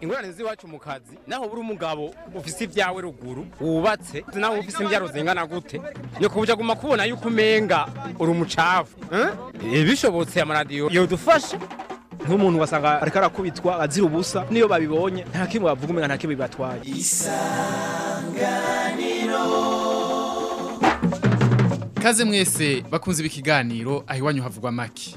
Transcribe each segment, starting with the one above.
ingorane z'iwacu mu kazi naho buri umugabo ufise ibyawe ruguru wubatse naho ufise imbyaro zingana gute ni kubuja guma kubona yuko umenga uri umucafu eh? bishobotse amaradiyo yodufasha nk'umuntu wasanga ariko arakubitwa azira ubusa niyo babibonye nta kimwe bavuga umenga nta kimwe bibatwaye Kaze mwese bakunze ibi kiganiro aho iwanyu havugwa maki.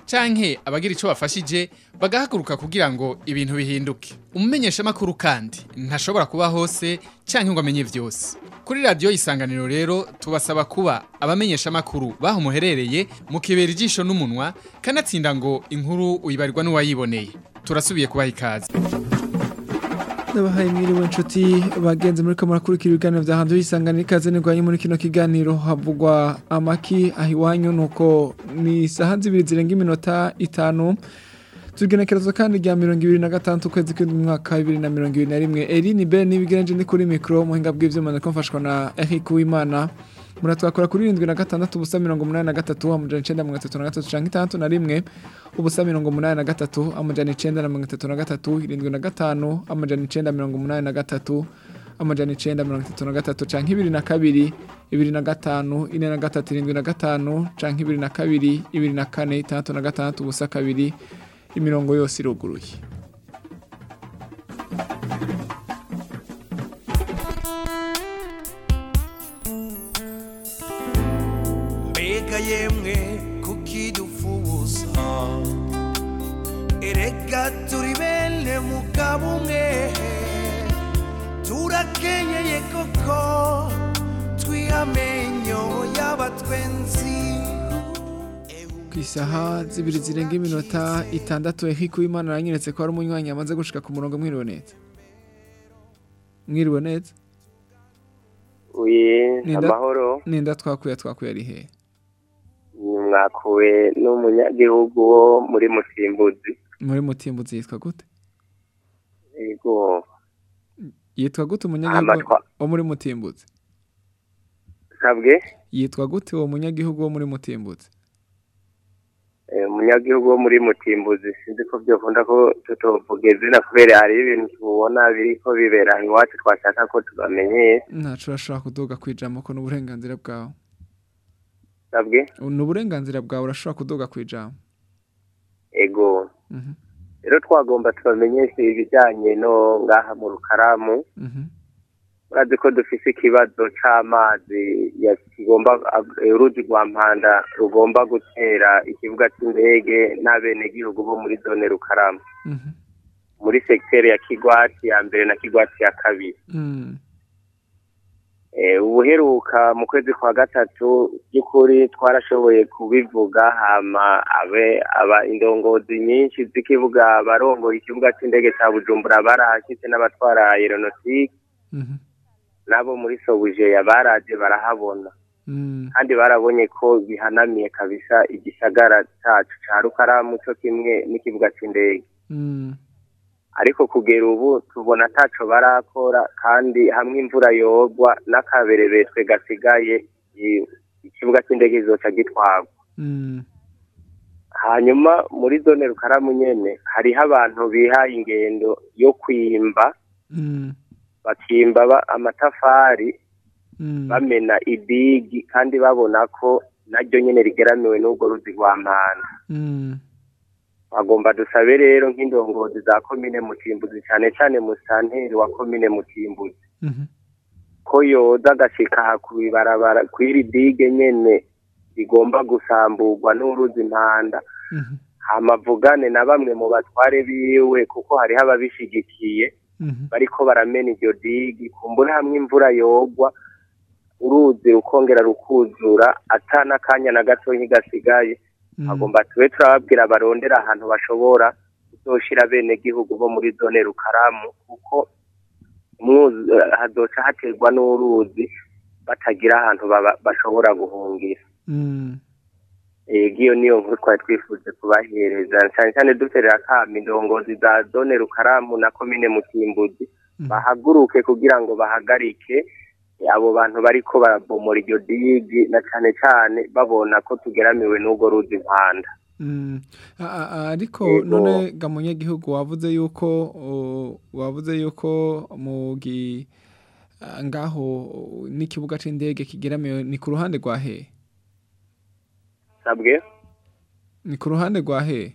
canke abagira ico bafashije bagahaguruka kugira ngo ibintu bihinduke. Umumenyesha makuru kandi ntashobora kuba hose canke ngo amenye vyose kuri radio isanganiro rero tubasaba kuba abamenyesha makuru baho muherereye mukibera ijisho n'umunwa kanatsinda ngo inkuru uyibarirwa n'uwayiboneye. Turasubiye kubaha ikaze. Ndabahaye mwiriwe nshuti bagenzi muri kamurakurikira ibiganiro vya hanze y'isanganiro ikaze nirwanye muri kino kiganiro. Havugwa amaki aho iwanyu nuko ni isaha zibiri zirenga iminota itanu. Tugenekerezo kandi rya mirongo ibiri na gatandatu ukwezi kw'indwi mwaka wa bibiri na mirongo ibiri na rimwe. Eline Ben n'ibigenje ni kuri mikro muhinga bw'ivyuma ndiko mfashwa na Eric Uwimana. Muratwakora kuri irindwi na gatandatu ubusa mirongo umunani na gatatu amajana icenda mirongo itatu na gatatu canke itandatu na rimwe ubusa mirongo umunani na gatatu amajana icenda na mirongo itatu na gatatu irindwi na gatanu amajana icenda mirongo umunani na gatatu amajana icenda mirongo itatu na gatatu canke ibiri na kabiri ibiri na gatanu ine na gatatu irindwi na gatanu canke ibiri na kabiri ibiri na kane itandatu na gatandatu ubusa kabiri imirongo yose iruguruye. Erega turi bene mugabo umwe turakenyeye koko twihamenyo y'abatwenzi ku isaha zibiri zirenga iminota itandatu Eric Uwimana aranyeretse ko hari umunywanyi amaze gushika ku murongo mwiriwe neza mwiriwe neza uye amahoro. ninda twakuye twakuye ari hehe mwakuwe n'umunyagihugu wo muri mutimbuzi muri mutimbuzi yitwa gute? Yego. Yitwa gute umunyagihugu wo muri mutimbuzi? Sabwe yitwa gute uwo munyagihugu wo muri mutimbuzi? Eh, umunyagihugu wo muri mutimbuzi sinzi ko byokunda ko tutovuga izina kubera hari ibintu tubona biriko bibera iwacu twashaka ko tubamenyesha ntacu urashobora kuduga kwijambo ko n'uburenganzira bwawe. Ni uburenganzira bwawe urashobora kuduga kwijambo ego. Mhm, rero twagomba tubamenyeshe ibijyanye no ngaha mu rukaramu. Mhm, urazi ko dufise ikibazo c'amazi ya- kigomba uruzi rwa mpanda rugomba gutera ikibuga c'indege n'abenegihugu bo muri zone rukaramu. Mhm, muri sekiteri ya kigwati ya mbere na kigwati ya kabiri. Mm, ubuheruka mu kwezi kwa gatatu by'ukuri twarashoboye kubivuga hama abe aba indongozi nyinshi z'ikibuga abarongoye ikibuga c'indege ca bujumbura barahashitse n'abatwara aeronotike mhm, nabo muri sobujeya baraje barahabona. Mm, kandi barabonye ko bihanamiye kabisa igisagara cacu ca rukaramu co kimwe n'ikibuga c'indege. Mm, ariko kugera ubu tubona ataco barakora kandi hamwe imvura yogwa n'akaberebetwe gasigaye ikibuga c'indege kizoca gitwarwa mm, hanyuma muri zone rukaramu nyene hariho abantu bihaye ingendo yo kwimba mm, bakimba ba- amatafari mm, bamena idigi kandi babona ko naryo nyene rigeramiwe n'urwo ruzi rwa mpanda mm, bagomba dusabe rero nk'indongozi za komine mutimbuzi cane cane musanteri wa komine mutimbuzi. Mhm, ko yoza agashika aha kw'ibarabara kw'iri dige nyene rigomba gusamburwa n'uruzi mpanda. Mhm, hama avugane na bamwe mu batware biwe kuko hariho ababishigikiye mhm, bariko baramena iryo digi kumbure hamwe imvura yogwa uruzi rukongera rukuzura ata n'akanya na gatoyi gasigaye mm, agomba tube turababwira barondera ahantu bashobora kuzoshira bene gihugu bo muri zone rukaramu kuko hazoca haterwa n'uruzi batagira ahantu bashobora guhungira. Mm. Iyo niyo nkuru twari twifuje kubahereza. Cyane cyane duterera kama indongozi za zone rukaramu na komine mutimbuzi bahaguruke kugira ngo bahagarike abo bantu bariko barabomora iryo digi na cane cane babona ko tugeramiwe n'urwo ruzi impanda. Mm. Ariko none ga munyagihugu wavuze yuko wavuze yuko mu ngaho n'ikibuga c'indege kigeramiwe ni ku ruhande rwa he? Sabwe? Ni ku ruhande rwa he?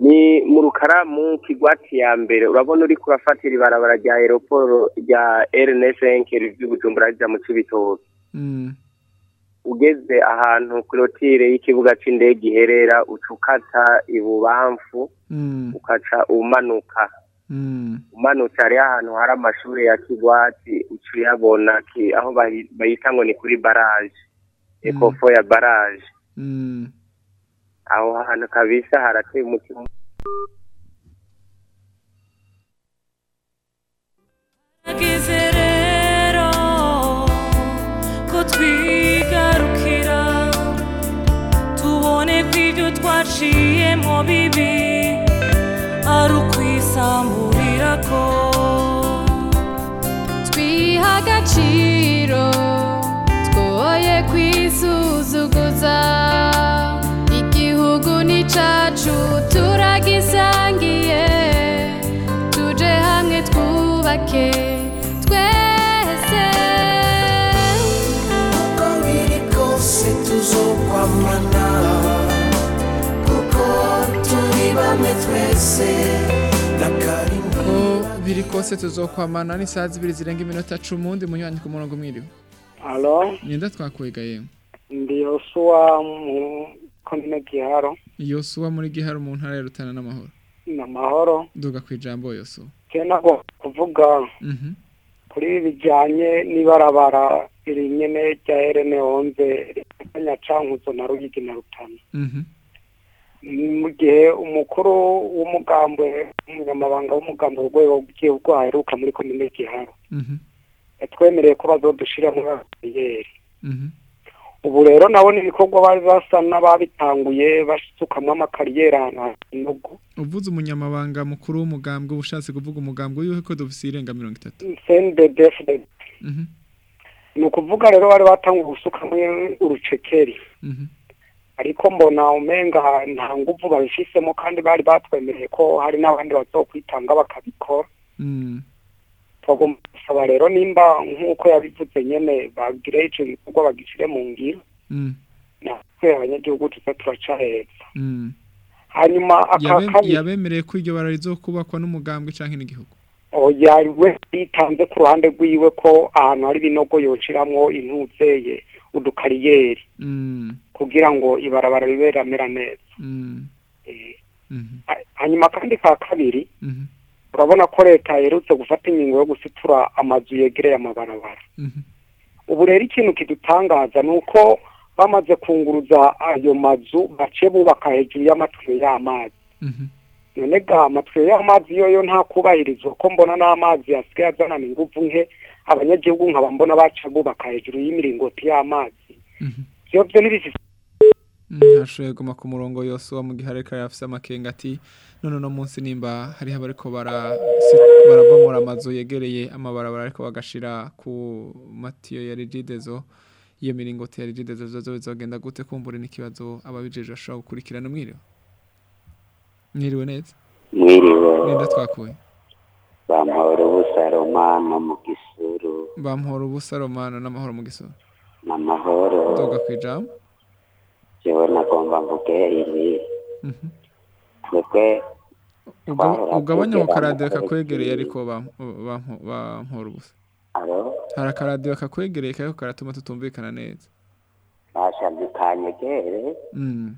Ni mu rukaramu kigwati ya mbere urabona uri kurafatira ibarabara rya aeroporo rya rn5 rivi bujumbura rija mu Mm. ugeze ahantu kurotire y'ikibuga c'indege iherera uca ukata ibubamfu Mm. ukaca umanuka Mm. umanutse hariho ahantu hari amashuri ya kigwati uca uyabona aho bayita ngo ni kuri baraje ekofo ya baraje. Aho hantu kabisa harateye umutima twigarukira tubone ko ibyo twaciyemo bibi biri kose tuzokwamana n'isaha zibiri zirenga iminota cumi undi munywanyi ku murongo mwiriwe. Halo, nyenda twakwega yewe ndi Yosuwa mu komine Giharo, yosuwa muri gihari mu ntara ya rutana n'amahoro. Ni amahoro. duga ku ijambo yosuwa Kera nagomba kuvuga Mhm. kuri ibi bijyanye n'ibarabara iri nyene rya RN onze rikanya Cankuzo na Ruyigi na Rutana. Mu gihe umukuru w'umugambwe umunyamabanga w'umugambwe w'urwego rw'igihugu aheruka muri komine Giharo Mhm. yatwemereye ko bazodushira muri bariyeri. Mhm. ubu rero nabo ni ibikorwa bari basa n'ababitanguye basukamwo amakariyeri ahantu hanogo uvuze umunyamabanga mukuru w'umugambwe uba ushatse kuvuga umugambwe wiwe ko dufise irenga mirongo itatu Mhm. ni ukuvuga rero bari batanguye gusukamwo urucekeri. Ariko mbona umenga nta nguvu babifisemo kandi bari batwemereye ko hari n'abandi bazokwitanga bakabikora Mm. twagomba gusaba rero nimba nk'uko yabivuze nyene bagire ico gikorwa bagishire mu ngiro Mm. natwe abanyagihugu tuze turaca heza Mm. hanyuma aka kabiri yabemereye ko iryo bara rizokubakwa n'umugambwe canke n'igihugu oya we yitanze ku ruhande rwiwe ko ahantu hari ibinogo yociramwo intuzeye udukariyeri Mm. Kugira ngo ibarabara ribe riramera neza Mm. Eh, Mhm. ha- hanyuma kandi ka kabiri Mhm. urabona ko leta yerutse gufata ingingo yo gusitura amazu yegereye amabarabara Mhm. ubu rero ikintu kidutangaza ni uko bamaze kunguruza ayo mazu baciye bubaka hejuru y'amatiyo y'amazi none ga amatiyo y'amazi yoyo nta kubahirizwa ko mbona n'amazi asigaye azanana inguvu nke abanyagihugu nkaba mbona baciye bubaka hejuru y'imiringoti y'amazi vyo vyo ntibifise ntashoboye guma ku murongo yose uwo mu gihe ariko yafise amakenga ati none uno munsi nimba hariho abariko barabomora amazu yegereye amabarabara ariko bagashira ku matiyo ya rigidezo iyo miringoti ya rigidezo zozo bizogenda gute kumbura n'ikibazo ababijeje bashobora gukurikirana? Mwiriwe. Mwiriwe neza? Mwiriwe. Nenda twakuye? Bampora ubusaromano mu gisuru. Bampora ubusa romano n'amahoro mu gisoro n'amahoro. Doga ku ijambo twebwe Ugaba- twahora ugabanya tugera karadiyo mu kakwegereye ariko bampora ubusa hari akaradiyo kakwegereye kariko karatuma tutumvikana neza. Bashavye kanyegere Mm.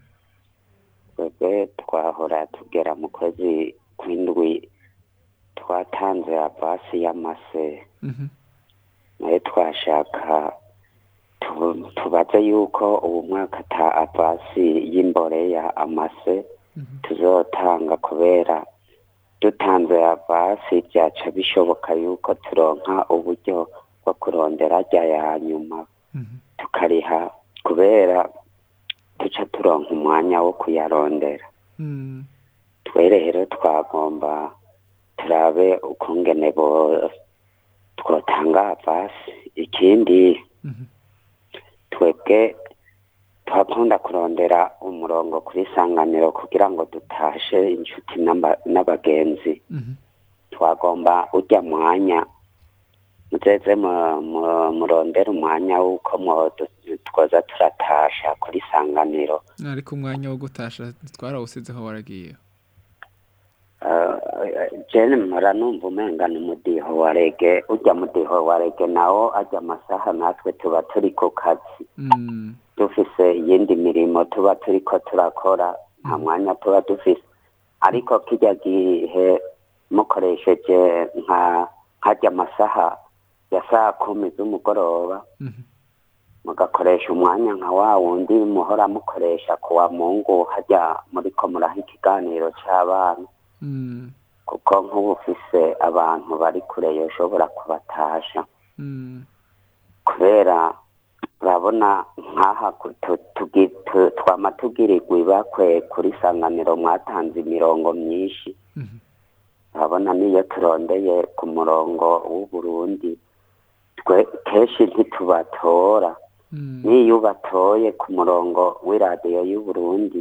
twebwe twahora tugera mu kwezi kw'indwi twatanze avasi y'amase. Mhm. na yo twashaka tubaze yuko ubu mwaka ata avasi y'imboreya amase tuzotanga kubera dutanze avasi byaca bishoboka yuko turonka uburyo bwo kurondera rya ya nyuma tukariha kubera duca turonka umwanya wo kuyarondera. Mm. twe rero twagomba turabe ukungene bo twotanga avasi. Ikindi twebwe tuhakunda kurondera umurongo kuri sanganiro kugira ngo dutashe inshuti n'aba- n'abagenzi. Twagomba ujya mwanya muzeze mu- mu- murondere umwanya w'uko twoza turatasha kuri sanganiro ariko umwanya wo gutasha twarawusizeho waragiye. Jene mpora numva umenga ni mudiho wa rege ujya mudiho wa rege nawo ajya amasaha natwe tuba turi ku kazi. Mm. dufise iyindi mirimo tuba turiko turakora nta mwanya tuba dufise. Ariko kirya gihe mukoresheje nka nkajya amasaha ya saa kumi z'umugoroba mugakoresha umwanya nka wa wundi muhora mukoresha ku wa mungu hajya muriko muraha ikiganiro c'abana. Mm. Kuko nk'ubu ufise abantu bari kure yoshobora kubatasha. Mm. kubera urabona nk'aha twama tugirirwa ibakwe kuri sanganiro mwatanze imirongo myinshi. Urabona n'iyo turondeye ku murongo w'uburundi. Twe kenshi ntitubatora. N'iyo ubatoye ku murongo w'iradiyo y'uburundi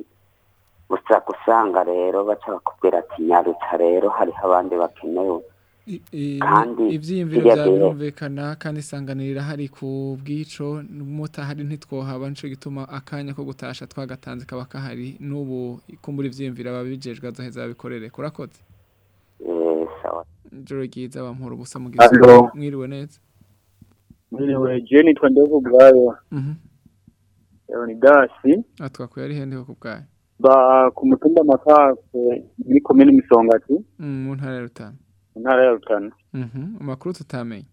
usa gusanga rero baca bakubwira ati nyarutsa rero hariho abandi bakenewe. I- Kandi vyawe gihe- birumvikana kandi isanganirira hari ku bwico mutahari ntitwohaba nico gituma akanya ko gutasha twagatanze kaba kahari n'ubu kumbura ivyiyumviro ababijejwe azoheza babikorere. Kurakoze? Eh, sawa. Ijoro ryiza bampora ubusa mugize Allo. mwiriwe neza? Mwiriwe, je nitwa Ndevu Bwayo. Mhm. Leonidasi, atwakuye ari hende ho kubwayo ba ku mutumba Makakwe muri komine Misongati, Mm, mu ntara ya Rutana mu ntara ya Rutana. Mhm. amakuru tutamenye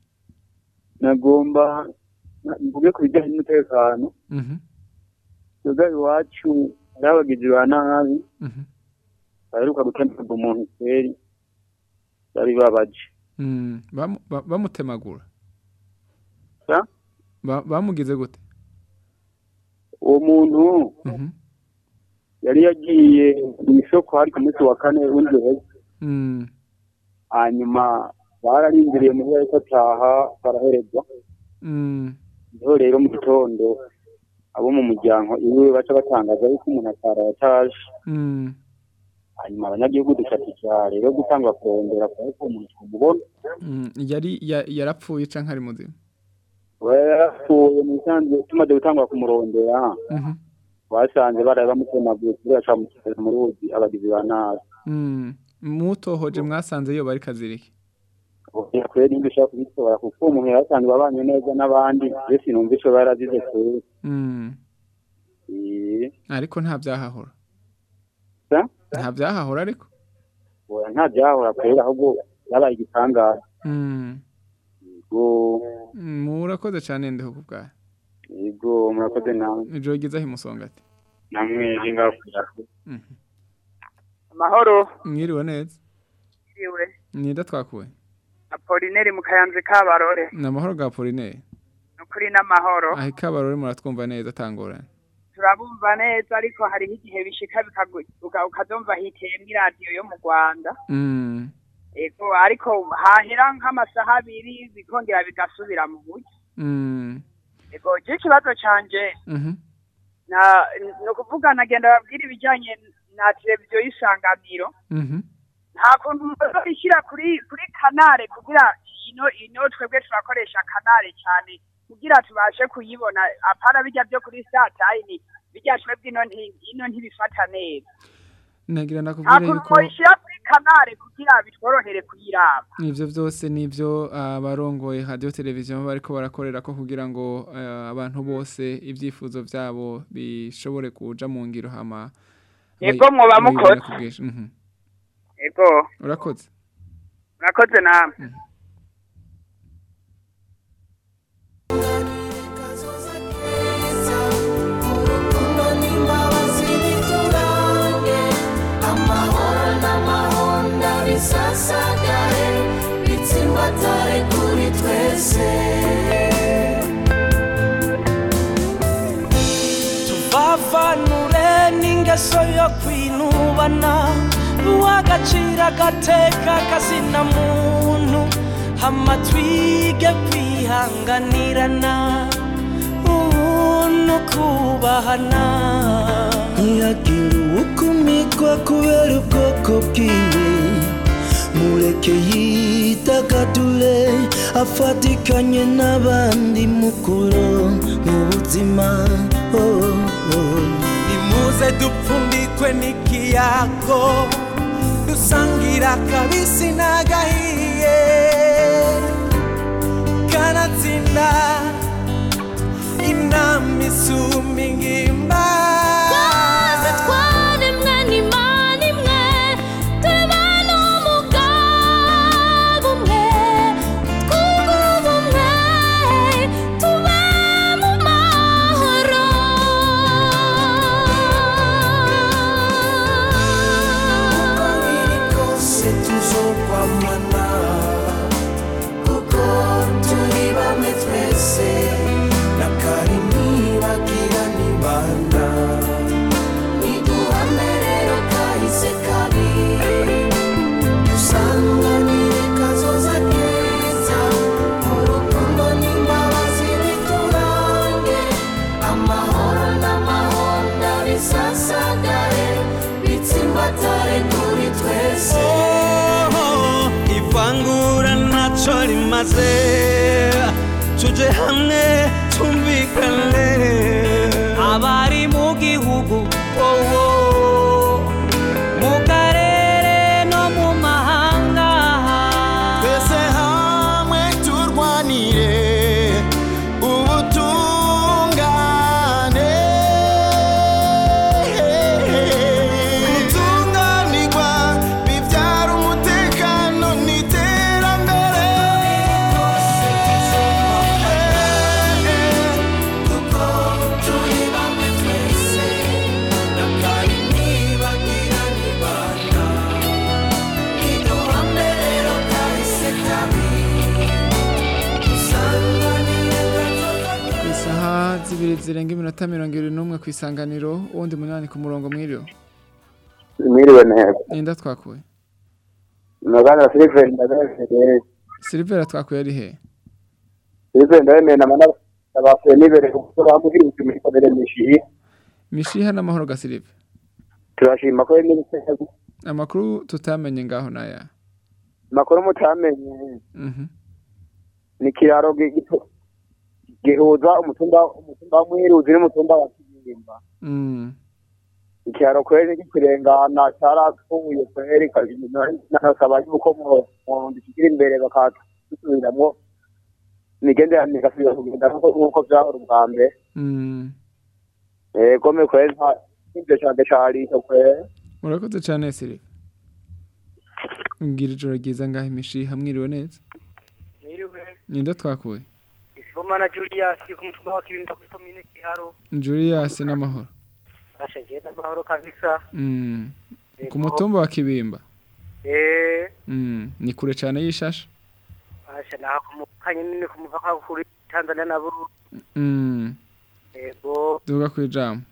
Nagomba na- mvuge ku bijyanye n'umutekano. Mhm. Twebwe iwacu hari abagizi ba nabi Mhm. baheruka gutemagura umuntu kweri bari babaje. Mm, bamu- ba- bamutemagura bamugize gute Uwo muntu. Yari yagiye mu isoko hari ku munsi wa kane w'indwi heza. Mm. hanyuma bararindiriye muri ariko ataha barahereza Mm. ni ho rero mu gitondo abo mu muryango iwe baca batangaza yuko umuntu atara yataje Mm. hanyuma abanyagihugu dufatira rero gutanga kurondera kubera ko umuntu tumubona Mm. yari ya- yarapfuye canke ari muzima we yarapfuye mu bisanzwe tumaze gutangwa kumurondera Mhm. Basanze baraye bamutemaguye kubera bamukiza mu ruzi abagizi ba nabi. Mm. mutohoje mwasanze yo bari kaziriki. Oya, kweri nimba ushaka kubitora kuko uwo muntu yarasanzwe abanye neza n'abandi iyo sinumva ico barazize kweri Mm. Ariko nta byahahora nta byahahora ariko. Nta byahora kweri ahubwo yabaye igitangaza. Mm. murakoze cyane ndiho kubwayo yego murakoze nawe ijoro ryiza himusongati namwe ngaho kuyako Mhm. amahoro. Mwiriwe neza. Iriwe nida twakuwe? Apolineri mu kayanza kabarore. Ni amahoro ga polineri ni ukuri n'amahoro. Aho ikabarore muratwumva neza atangorane. Turabumva neza ariko hariho igihe bishika ukazumva hiteyemo iradiyo yo mu rwanda. Mm. ego ariko hahera nk'amasaha abiri bikongera bigasubira mu buryo. Ego je ikibazo canje Mhm. na ni ukuvuga nagenda babwira ibijyanye na televiziyo y'isanganiro Mhm. nta kuntu ishyira kuri kuri kanare kugira ino ino twebwe turakoresha kanare cyane kugira tubashe kuyibona apana bijya byo kuri satayini bijya twebwe ino nti- ino ntibifata neza nagira nta kuntu yuko muyishyira kuri kanare kugira bitworohere kuyiraba. Ivyo vyose nivyo abarongoye radio televiziyo bariko barakorera ko kugira ngo eh, abantu bose ivyifuzo vyabo bishobore kuja mu ngiro hama Yego, mwoba mukoze. Mhm. ego urakoze. Murakoze namwe. Twese tuvavanure n'ingeso yo kwinubana uw'agaciro agateka kazina muntu hama twige kwihanganirana ubuntu kubahana. Ntihagire uwukumikwa kubera ubwoko bwiwe. Mureke yidagadure afatikanye n'abandi mukuru mu buzima. Oh, oh. nimuze dupfundikwe n'ikiyago dusangira kabisi n'agahiye. Kanatsinda inama isumba ingimba. Zibiri zirenga iminota mirongo irindwi n'umwe ku isanganiro uwundi munani ku murongo mwiriwe. Mwiriwe neza. Ninda twakuye nagana siliveri ndagasereye silivera twakuye ari he? Siliveri ndabemeye nama nabakuye nibere kuko bamuhirinze muri komere mishihi. Mishiha n'amahoro ga silive turashima ko n'ibitego. Amakuru tutamenye ngaho naya makuru mutamenye. Mhm. ni kiraro gi- gihuza umutumba umutumba w'umwiruzi n'umutumba wa kibimba Mm. ikiraro kweri gikurengana cyarapfuye kweri nasaba yuko mu gishikira imbere bakatusubiramwo imigenderanire igasubira kugenda nk'uko vyahora ubwa mbere. Mm. ego me kweri nta ivyo cane carisho kweri. Murakoze cyane silive mbwira ijoro ryiza ngaho imishiha mwiriwe neza. Mwiriwe, ninda twakuye? Isibomana Julius ku mutumba wa Kirinda kuri komine Kiharo. Julius n'amahoro Asha je n'amahoro kabisa. Mm. ku mutumba wa kibimba Eh, Mm. ni kure cyane y'ishasha asha naha kumukanye nini kumuvaka kuri Tanzania na Burundi. Mm. Ego, duga ku ijambo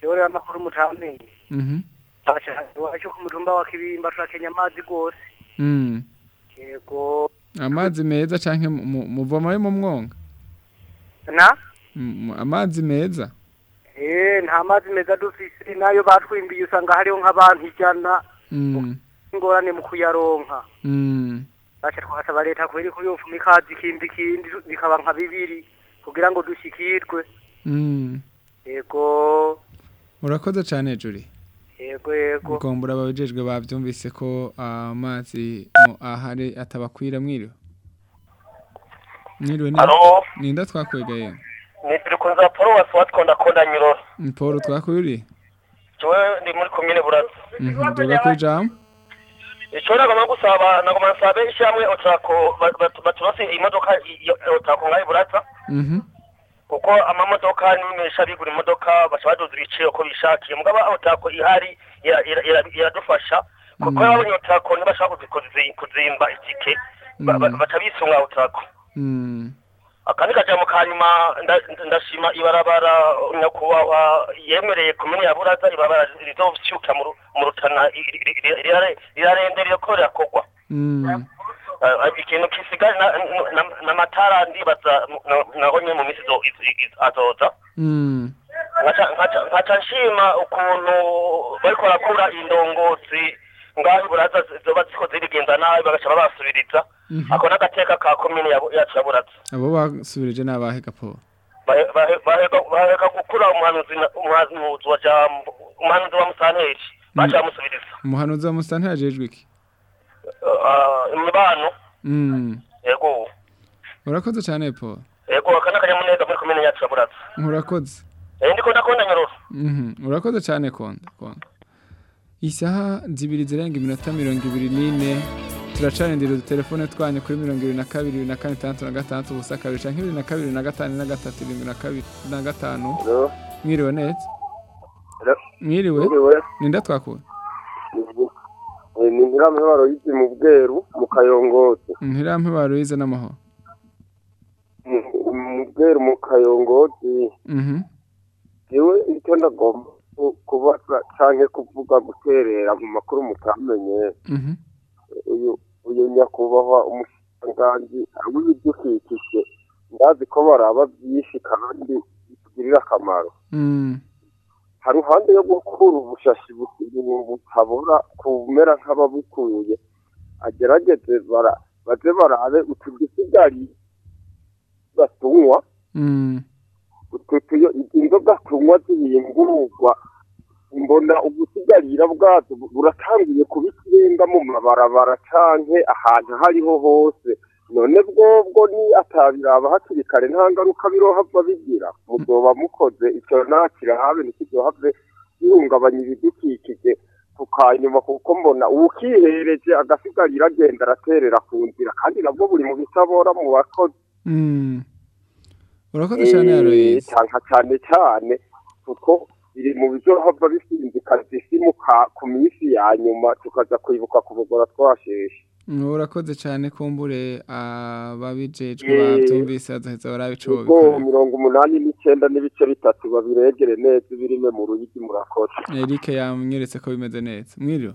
cyore amakuru mutamenye. Mhm. Asha wacu ku mutumba wa Kibimba turakenya amazi gose. Mm. Ego, amazi meza canke mu- mu- muvoma yo mu mwonga na amazi meza eh nta mazi meza dufise na yo batwimbiye usanga hariho nk'abantu ijana Mm. ingorane mu kuyaronka. Mm. Asha twasaba leta kweri ko yofuma ikazi ikindi kindi bikaba nka bibiri kugira ngo dushikirwe. Mm. Ego, urakoze cyane juri ego, ego. ngombura ababijejwe bavyumvise ko amazi mu ahari atabakwira mwiriwe mwiriwe ni Halo? ninda twakwegaye ni turi kunza paruwasi watwonda konda nyiroro paul twakuri jewe ndi muri komine buratsi Mhm, duga ku ijambo ico nagomba gusaba nagomba nsabe ishyamwe otrako baturose imodoka otrako ngaho buratsa Mhm. kuko amamodoka nimesha bigura imodoka baca baduza ibiciro ko bishakiye mugabo otrako ihari ira- ira- ira- iradufasha kuko Mm. babonye otrako ntibashaka kuzi- kuzi- kuzimba itike Mm. baca bisunga otrako Mm. Akandi kajambo ka nyuma nda- ndashima ibarabara nyakubahwa yemereye komine ya buraza ibarabara rizovyuka mu Ru- mu rutana i- i- i- rirare- rirarendera ko rirakorwa Mm. Eh, ikintu na- n'amatara ndibaza na- naho nyine mu minsi azoza Mm. nkaca- nkaca nshima ukuntu bariko barakura indongozi ngaho iburaza zoba ziko zirigenza nabi bagaca babasubiriza. Mhm. ako n'agateka ka komine ya- buraza abo basubirije ni abahe gapo Bahe- bahe- baheka gukura umuhanuzi wa jambo umuhanuzi wa musanteri baca bamusubiriza. Umuhanuzi wa musitani yajejwe iki? Ah, imibano. Mm. yego. Urakoze cyane paul. Yego aka ni akanyamuneza muri komine ya buraza urakoze ndiko ndakunda nyororo. Mhm, urakoze cyane konda konda. Isaha zibiri zirenga iminota mirongo ibiri n'ine. Turacarindira udutelefone twanyu kuri mirongo ibiri na kabiri bibiri na kane itandatu na gatandatu ubusa kabiri canke bibiri na kabiri na gatanu na gatatu irindwi na kabiri na gatanu. Mwiriwe neza mwiriwe? Ninda twakuwe ni ntiramibaro y'iki mu bweru mu kayongozi. Ntirampe baruyize n'amahoro. Mu- bweru mu kayongozi. Mhm, yewe icyo ndagomba ku- kubaza canke kuvuga guterera mu makuru mutamenye. Mhm, uyu nyakubahwa umushikiranganji w'ibidukikije ndazi ko baraba byinshi kandi bitugirira akamaro. Mm, hari ruhande yo gukura ubushashi bu- butabora kumera nk'ababukuye agerageze baze barabe utu dusigari batunywa mm, inzoga tunywa zihingurwa mbona ubusigarira bwazo bu- buratangiye kuba ikirenga mu mabarabara canke ahantu aho ariho hose. None bwobwo ni atabiraba hakiri kare nta ngaruka birohava bigira muzoba mukoze ico nakirahabe ntikizohave bihungabanya ibidukikije. Tukanyuma kuko mbona uwukihereje agasigarira agenda araterera ku nzira kandi nabwo buri mu bisabora mu bakozi. Mm. urakoze cyane yaroyize cyane cyane cyane. Kuko biri mu bizohava bisinzikaza isi ku minsi ya nyuma tukaza kwibuka kubugora twasheshe urakoze cyane kumbure ababijejwe Eh, bavyumvise bazaheza barabico ubwo mirongo umunani n'icyenda n'ibice bitatu babiregere neza ibirime mu ruyigi murakoze. Eric yamweretse ko bimeze neza. Mwiriwe?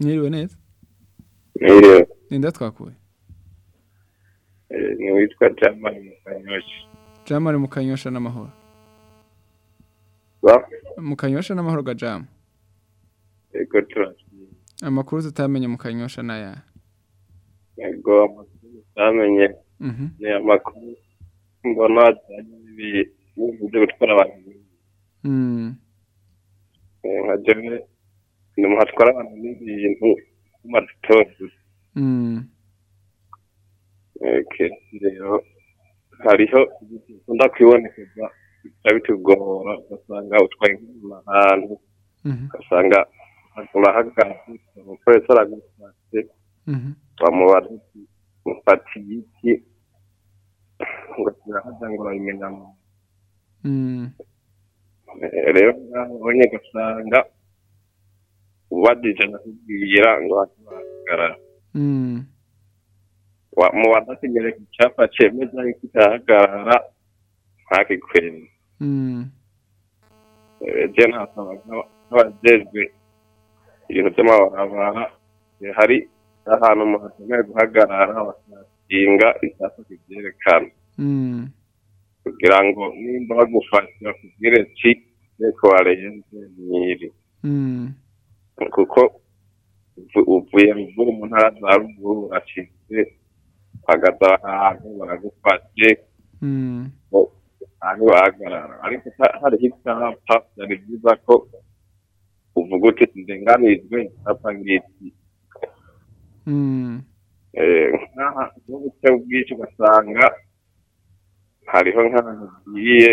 Mwiriwe neza? Mwiriwe. ninda twakuwe Eh, ni witwa Jamani Mukanyosha. jamari mu kanyosha n'amahoro Ba? mu kanyosha n'amahoro ga jam Ego turashimye. amakuru tutamenye mu kanyosha n'aya Ego amakuru utamenye Mhm. ni amakuru mbona ajyanye n'ibintu byo gutwara abantu. Mm. Eh, Nka jewe ni mu hatwara abantu n'ibintu n'amatoni. Mm. Okay, rero hariho ukunda kwibonekeza bica bitugora ugasanga utwaye nk'umuntu ahantu Mhm. ugasanga urahagaze umupolisi aragufashe Mhm. bamubaza uti mufatiye iki ugasubira hajya ngo urabimenya mu Mm. Eh, rero ngaho ubonye ugasanga ubadije nakubwira ngo hagarara Mm. mubaza kinyereka icyapa cyemeza yuko itahagarara ntakikwere Mm. je ntasaba nk'abajejwe ibintu by'amabarabara eh, hari ahantu umuntu akeneye guhagarara bakashinga icyapa kibyerekana Mm. kugira ngo nimba bagufashe bakubwire ki reko warenze nyiri Mm. kuko uvu- uvuye mu ntara za ruguru uracitse uhagaze ahantu baragufashe ahantu bahagarara ariko ha- hariho icyapa byari byiza ko uvuga uti ndenganijwe icyapa ngiki nk'aha n'ubuce bwinshi ugasanga hariho nk'ahantu ugiye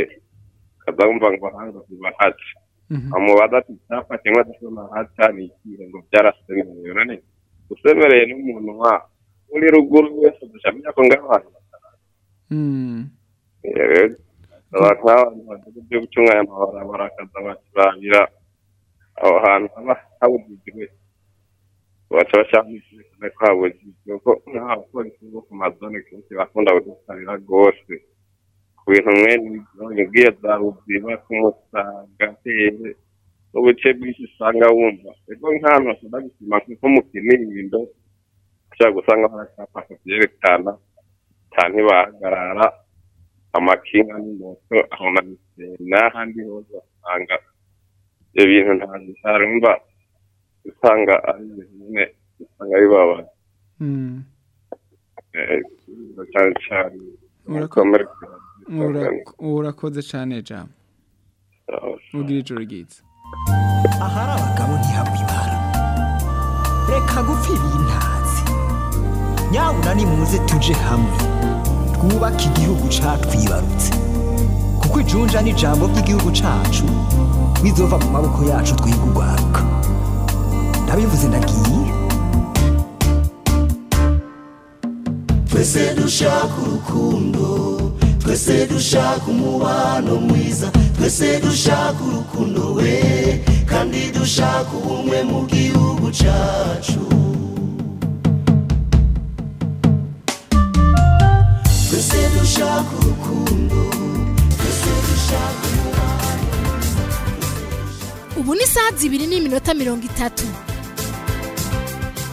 ukazamva ngo zibahaca Mhm. amubaza ati icyapa kimwe adasoma haca ni ikihe ngo byarasemerewe none usemereye n'umuntu wa uri ruguru wese udushamenya ko ngaho hantu rero abantu nk'abantu bagize ibyo gutunganya amabarabara bakaza bakirabira aho hantu haba habujijwe baca bashaka ko habujijwe ko nk'abapolisi bo ku mazone kenshi bakunda kudutarira rwose ku bintu mwene ibyo ubwiye za ruziba kumusaga hehe ubuce bwinshi usanga wumva ego nk'ahantu hashobora gusima nko mu kinindo ushobora gusanga haracapa kuvyerekana canke bahagarara amakinga n'imoto aho manise n'ahandi hose usanga ibyo bintu ntaziharumva usanga ari ibintu nyine usanga bibabaza Mm. Eh, cane cane Urako- Amerika. Ura- urakoze cyane jambo ugira ijoro ryiza ahari abagabo ntihabwa ibara. Reka gupfira intazi nyabuna nimuze tuje hamwe. Twubake igihugu catwibarutse kuko ijunja n'ijambo ry'igihugu cacu bizova mu maboko yacu twiga urwaruka. Ndabivuze ndagiye twese dushaka urukundo twese dushaka umubano mwiza twese dushaka urukundo we kandi dushaka ubumwe mu gihugu cyacu ubu ni saa zibiri n'iminota mirongo itatu.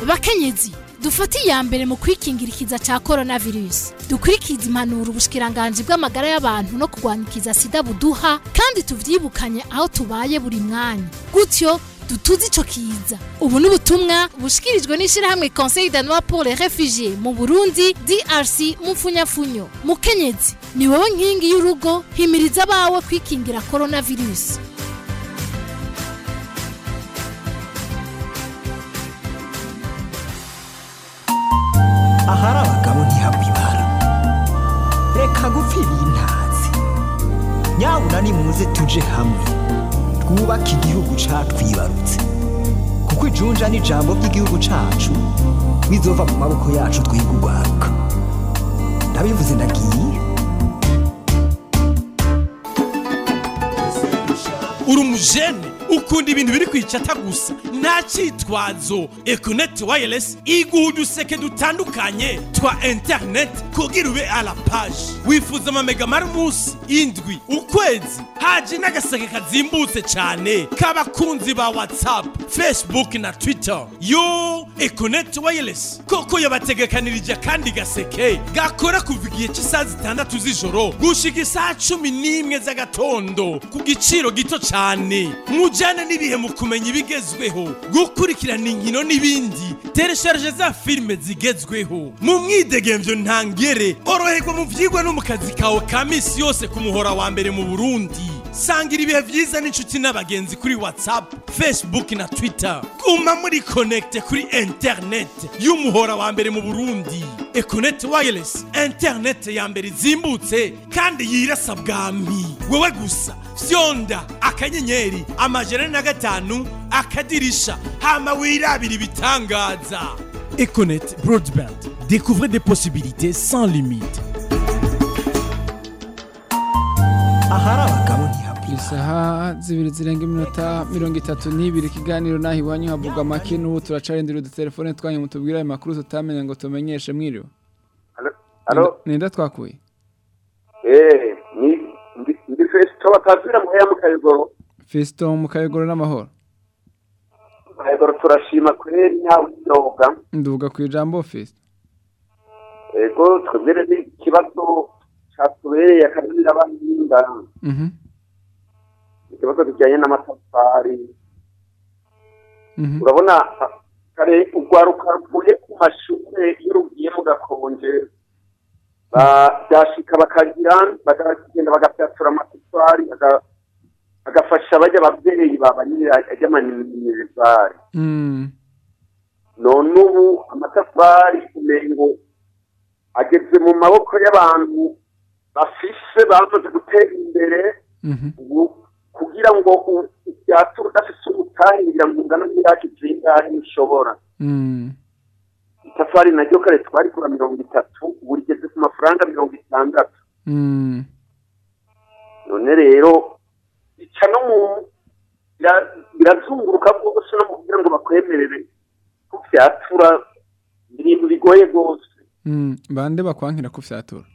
Bakenyezi dufate iya mbere mu kwikingira ikiza cya korona virusi dukurikize impanuro ubushikiranganji bw'amagara y'abantu no kurwanya ikiza sida buduha kandi tuvyibukanye aho tubaye buri mwanya. Gutyo dutuze ico kiza. Ubu ni ubutumwa bushikirijwe n'ishirahamwe conseil danois pour les réfugiés mu burundi drc mu mfunyafunyo. Mukenyezi ni wowe nkingi y'urugo himiriza abawe kwikingira korona virusi ahari abagabo ntihabwa ibara. Reka gupfira intazi nyabuna nimuze tuje hamwe. Twubake igihugu catwibarutse kuko ijunja n'ijambo ry'igihugu cacu bizova mu maboko yacu twiga urwaruka. Ndabivuze ndagiye. Uri umujene. Ukunda ibintu biri kwicata gusa. Nta cyitwazo. Ekoneti wayiresi iguha uduseke dutandukanye twa interineti kugira ube a la paje wifuza amamega mari umunsi? Indwi. Ukwezi? Haje n'agaseke kazimbutse cyane k'abakunzi ba watsapu fesibuke na twita yo ekoneti wayiresi koko yabategekanirije akandi gaseke gakora kuva igihe cy'isaha zitandatu z'ijoro gushika isaha cumi n'imwe z'agatondo ku giciro gito cyane. Mujyane n'ibihe mu kumenya ibigezweho gukurikirana inkino n'ibindi. Teresharije za filime zigezweho. Mu mwidegemvyo ntangere oroherwa mu vyigwa no mu kazi kawe ka misi yose ku muhora wa mbere mu burundi. Sangira ibihe vyiza n'inshuti n'abagenzi kuri whatsapp facebook na twitter. Guma muri connecte kuri internet y'umuhora wa mbere mu burundi. Econet wireless internet ya mbere izimbutse kandi yirasa bwami wowe gusa fyonda akanyenyeri amajana na gatanu akadirisha hama wirabira ibitangaza. Econet broadband découvrez des possibilités sans limite. Ahari isaha zibiri zirenga iminota mirongo itatu n'ibiri. Ikiganiro naho iwanyu havugwa amaki n'ubu turacarindira udutelefone twanyu mutubwire ayo makuru tutamenya ngo tumenyeshe. Mwiriwe. Ninde twakuye? Eh, ni ndi Festo batazira muheya mu kayogoro. fisito mu kayogoro n'amahoro. Kayogoro turashima kweri ntawe idoga. nduga ku ijambo fisito Ego twebwe ni ikibazo cyatubereye akazira abaninda. Mhm, Ikibazo kijyanye n'amatafari. mhm. Urabona kare urwaruka ruvuye ku mashure iyo rugiye mu gakonje byashika bakagira bakagenda bagapyatura amatafari aga- agafasha bajya ababyeyi babanyire ajyamanirizari Mm, none ubu amatafari umengo ageze mu maboko y'abantu bafise bamaze gutera imbere mhm. ubu kugira ngo u- ufyature udafise umutahirira ngo ungana n'imyaka izingahe ntushobora Mm, itafari naryo kare twari kura mirongo itatu ubu rigeze ku mafaranga mirongo itandatu. Mm, none rero bica no mu bira- birazunguruka rwose no mu kugira ngo bakwemerere bafyatura ibintu bigoye rwose. Mm, bande bakwankira kufyatura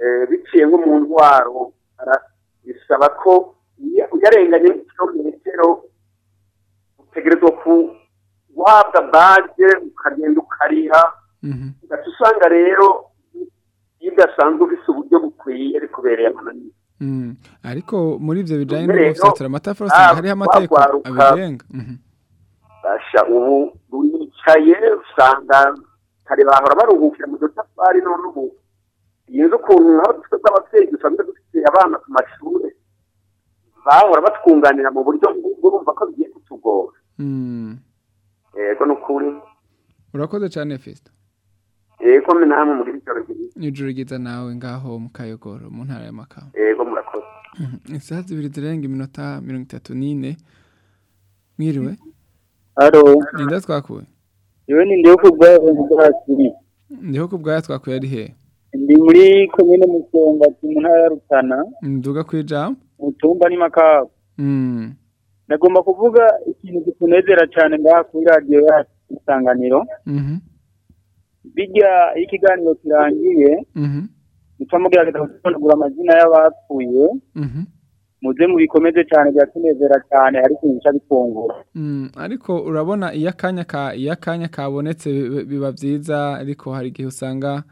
Eh, biciye nko mu ntwaro ara- bisaba ko iyo- uyarenganye nk'ikirometero utegerezwa ku- guhabwa baje ukagenda ukariha. Ugaca usanga rero iyo udasanzwe ufise uburyo bukwiye bikubereye amananiza Mm, ariko muri ivyo bijanye no gufyatura amatafari ah, usanga hariho amategeko abigenga Mhm. ubu ruricaye usanga kare bahora baruhukira mu dutafari none ubu. Sinzi ukuntu aho twebwe abavyeyi dusanzwe dufite abana ku mashure bahora batwunganira mu buryo bw'urumva ko bigiye kutugora Mm. yego ni ukuri urakoze cane Fisto yego mwe namwe muri ijoro ryiza ijuru ryiza nawe ngaho mu kayogoro mu ntara ya Makamba yego murakoze Mhm. isaha zibiri zirenga iminota mirongo itatu n'ine mwiriwe Halo, ninde twakuye yewe ni ndiho muzasiri. ndiho ku bwaya twakuye ari he Ndi muri komine Musonga mu ntara ya Rutana, nduga kwijambo mu tumba ni Makabo. Mm. Nagomba kuvuga ikintu gitunezera cyane ngaha kuri radio yacu isanganiro. Mhm. Bijya iyo ikiganiro kirangiye, muca mugerageza gutonagura amazina y'abapfuye, Mhm. muze mubikomeze cyane byatunezera cyane ariko bica bitungura. Mm, ariko urabona iyo akanya kabonetse bi- biba byiza ariko hari igihe usanga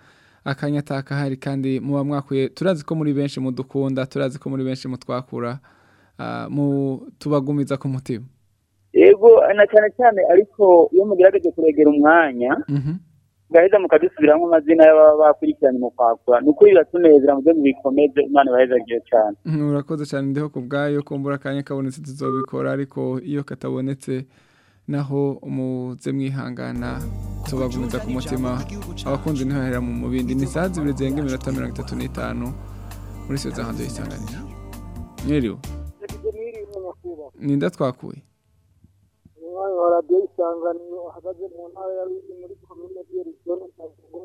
akanya atakahari kandi muba mwakuye turazi ko muri benshi mudukunda turazi ko muri benshi mutwakura ah, mu tubagumiza ku mutima. Yego na cyane cyane ariko iyo mugerageje kuregera umwanya, Mhm. gaheza mukadusubiramo amazina y'ababa bakurikiranye mu kwakura. Ni ukuri biratunezera muze mubikomeze imana ibahezagiye cyane. Mm, urakoze cyane ndiho ku bwayo kumbura akanya kabonetse tuzobikora ariko iyo katabonetse naho muze mwihangana tubagumiza ku mutima abakunzi ntihahera mu mubindi. Ni saa zibiri zirenga iminota mirongo itatu n'itanu muri siyo zahanze y'isanganiro mwiriwe? Ninde twakuye? Umwanya wa radiyo isanganiro uhagaze mu ntara ya Ruyigi muri komine byerekeye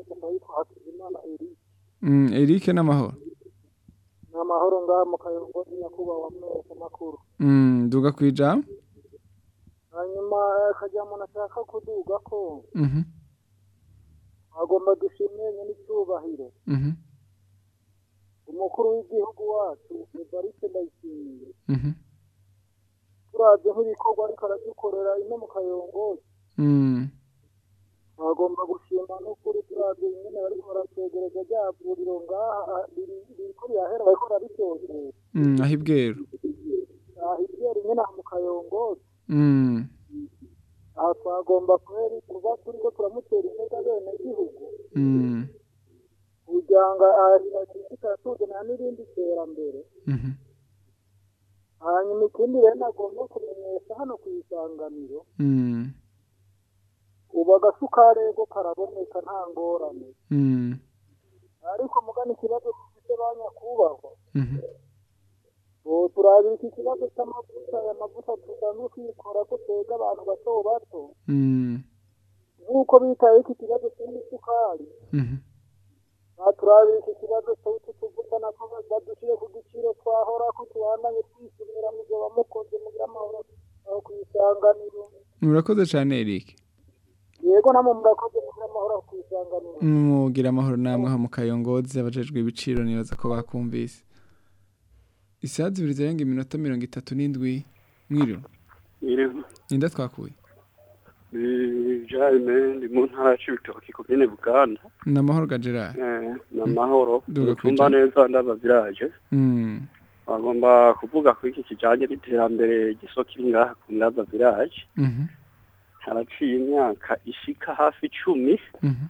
akaba yitwa hakizimana eric. Mm, Eric n'amahoro? Ni amahoro ngaha mu kayogozi nyakubahwa mwese makuru. Mm, duga kwijambo hanyuma akajya umuntu ashaka kuduga ko Mhm, agomba dushimire n'icyubahiro. Mhm, umukuru w'igihugu wacu evariste ndayishimiye. Mhm, turabye nk'ibikorwa ariko aradukorera ino mu kayongozi mm, agomba gushima n'ukuri turabye ingene bariko baratwegereza rya vuriro ngaha riri- ririko rirahera bariko barabitozera mm, aho ibweru aha ivyera ingene aha mu kayongozi Mm, aha twagomba kuba turiko turamutera intege bene gihugu. Mm, kugira ngo ahashishikara tuzana n'irindi terambere. Mhm, hanyuma ikindi rero nagomba kumenyesha hano ku isanganiro. Mm, ubu agasukari ko karaboneka nta ngorane. Mm, ariko mugana ikibazo dufite ba nyakubahwa. Ubu turabika ikibazo cy'amavuta aya mavuta dusanzwe twikora ko twega abantu bato bato nk'uko bitaye iki kibazo cy'isukari mhm, turabika ikibazo cy'utu tuvuta nako badushyire ku giciro twahora ko tubandanye twisubira mu gihe bamukoze mugira amahoro aho ku isanganiro urakoze cyane Eric. Yego namwe murakoze mugira amahoro aho ku isanganiro mugira amahoro namwe aho mu kayongozi abajejwe ibiciro nibaza ko bakumvise. Isaha zibiri zirenga iminota mirongo itatu n'indwi mwiriwe ninde twakuye? Ni jaime ndi mu ntara ya cibitoki komine buganda. Ni amahoro ga gerard Eh, ni amahoro Duga utumva kwijana. neza ndava village. Mm, bagomba kuvuga ko iki kijanye n'iterambere ry'isoko iri ngaha ku ndava village. Mhm, haraciye imyaka ishika hafi icumi. Mhm,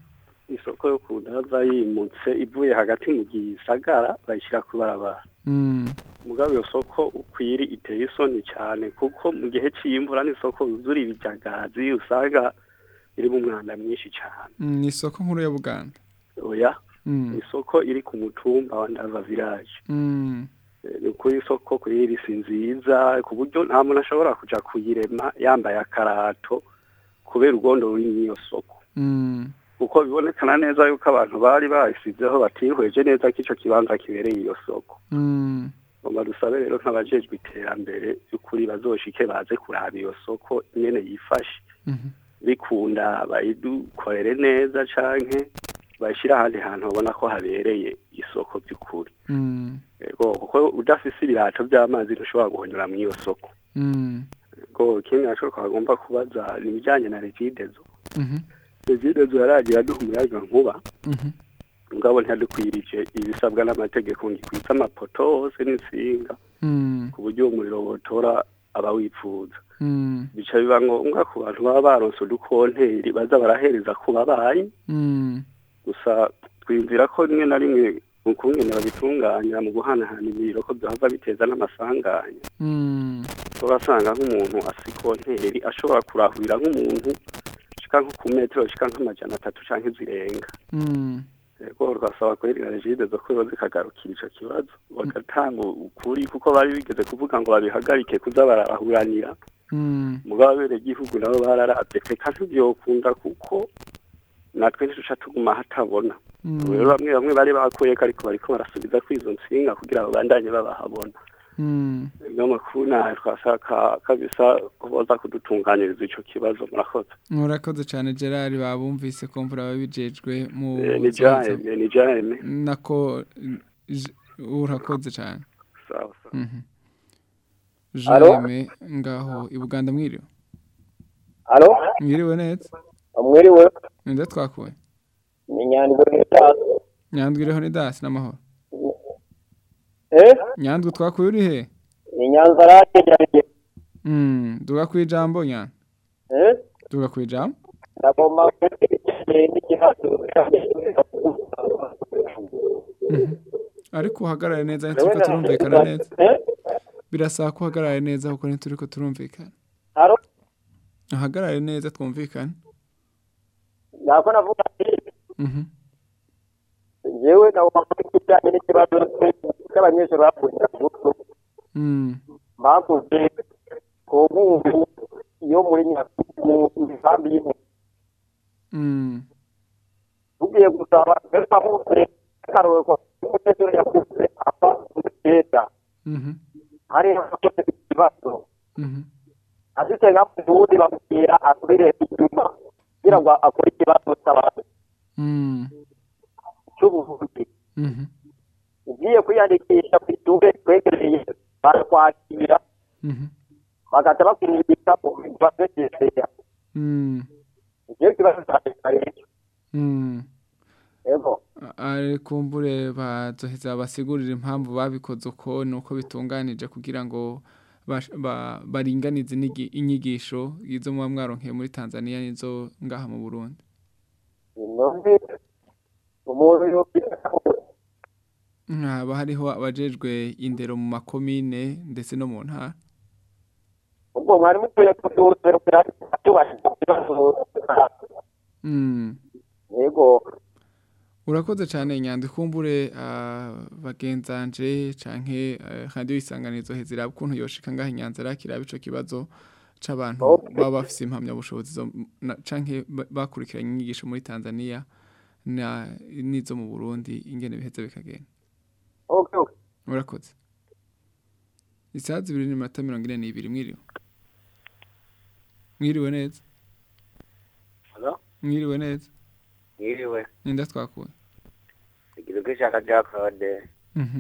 isoko yo ku ndaza yimutse ivuye hagati mu gisagara bayishyira ku barabara. Mm, mugabo iyo soko ukwiri iteye isoni cyane kuko mu gihe cy'imvura n'isoko yuzura ibijagazi usanga irimo umwanda mwinshi cyane. Mm, ni isoko nkuru ya buganda. Oya Mm, isoko iri ku mutumba wa ndava village. Eh, ni ukuri isoko kwiri si nziza ku buryo nta muntu ashobora kuja kuyirema yambaye akarato kubera urwondo ruri mw'iyo soko. Mm, kuko bibonekana neza yuko abantu bari bayisizeho batihweje neza ko ico kibanza kibereye iyo soko. Mm, ngomba dusabe rero nk'abajejwe iterambere by'ukuri bazoshike baze kuraba iyo soko nyene yifashe. Mhm. bikunda bayidukorere neza canke bayishyira ahandi hantu babona ko habereye isoko by'ukuri Mm. Kuko udafise ibirato by'amazi ntushobora guhonyora mu iyo soko. Mm. Ikindi naco twagomba kubaza ni ibijanye na regidezo. Mhm. regidezo yaragiye aduha umuyaga nkuba Mhm. ngabo ntiyadukwirije ibisabwa n'amategeko ngikwitse amapoto hose n'insinga Mm. ku buryo umuriro wotora abawipfuza Mm. bica biba ngombwa ku bantu baba baronse udukonteri baza barahereza ku babanyi Mm. gusa twiyumvira ko rimwe na rimwe mu kungene babitunganya mu guhanahana imiriro ko byohava biteza n'amasanganya urasanga nk'umuntu asi konteri ashobora kurahurira nk'umuntu nko ku metero shika nk'amajana atatu canke zirenga Mm. ego rwasaba kwereka regide zo kwiba zikagarukira ico kibazo bagatanga ukuri kuko bari bigeze kuvuga ngo babihagarike kuza bararahuranira Mm. mugabo abere igihugu nabo bararavye reka ntivyokunda kuko natwe ntiduca tuguma hatabona Mm. rero bamwe bamwe bari bakuyeko ariko bariko barasubiza kwizo nsinga kugira babandanye babahabona. Niyo makuru na yo twashaka kabisa ko boza kudutunganyiriza ico kibazo murakoze murakoze cyane gerard babumvise ko mvura babijejwe mu ni jame nako urakoze cyane sawa sawa. Alo? Jaime ngaho i Buganda mwiriwe Alo? mwiriwe neza Mwiriwe. ninde twakuwe Ni nyandwireho ni dasi n'amahoro Eh? nyandwi twakuye uri he Ni Nyanza rake nyandwi. Mm, duga ku ijambo nyana Eh? duga ku ijambo kujyanye n'ikibazo. ariko uhagarare neza ntituriko turumvikana neza birasaba ko uhagarare neza kuko ntituriko turumvikana Alo? uhagarare neza twumvikane Nako navuga Mhm. jewe nagomba kujyanye n'ikibazo cy'abanyeshuri bakunze gutu. Mm. Bakuze ku nkungu yo muri Nyakubu mu misambi y'imwe. Mm. Tugiye gusaba mbere bamutse akaruhuko umunyeshuri yakuze apfa muri leta. Mhm. hari abakoze ikibazo Mhm. afite nka ubundi bamubwira asubire inyuma kugira ngo akore ikibazo cy'abantu Mm. cy'ubuvuzi Mhm. ugiye kwiyandikisha ku itunge twegereye barakwakira Mhm. bagahita bakwandikisha mu basegesera Mm. igihe kibazo cya leta rero Mm. yego ari kumbure bazoheza basigurira impamvu babikoze uko nuko bitunganije kugira ngo baringanize inyigisho izo muba mwaronkeye muri Tanzania nizo ngaha mu Burundi umuntu yobwira haba hariho abajejwe indero mu makomine ndetse no mu ntara ubwo mwari mukwiye kuduzerukira tubashije ikibazo Mm. yego. Urakoze cyane nyandwi kumbure bagenzanje canke eh, radio isanganizo hezira ukuntu yoshika ngaha inyanza rakira ico kibazo c'abantu baba bafise impamya bushobozi canke ba- bakurikiranye inyigisho muri Tanzania. Nizo mu Burundi ingene biheze bikagenda okay okay urakoze isaha zibiri n'iminota mirongo ine n'ibiri mwiriwe mwiriwe neza mwiriwe neza Mwiriwe. ninda twakuye Igihe kwishaka rya Claude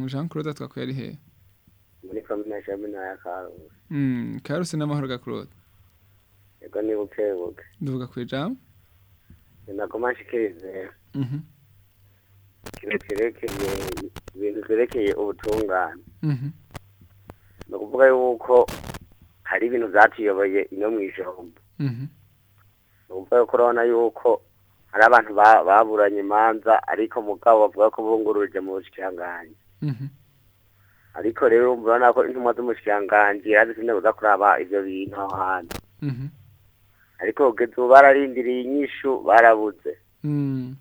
Jean Claude twakuye ari hehe muri komine Shamina ya Karusi. Karuse n'amahoro ga Claude Yego ni bukebuke. duvuga ku ijambo Nagoma nshikirize. Ikintu cyerekeye ibintu byerekeye ubutungane. Mhm. Ni ukuvuga yuko hari ibintu byatuyoboye ino mu ijombo. Mhm. Ni ukuvuga yuko urabona yuko hari abantu ba- baburanye imanza ariko mugabo bavuga ko bunguruje mu bushikiranganji. Ariko rero murabona ko intumwa z'umushikiranganji yarazisinde kuza kuraba ivyo bintu aho hantu ariko kugeza ubu bararindiriye inyishu barabuze Mm.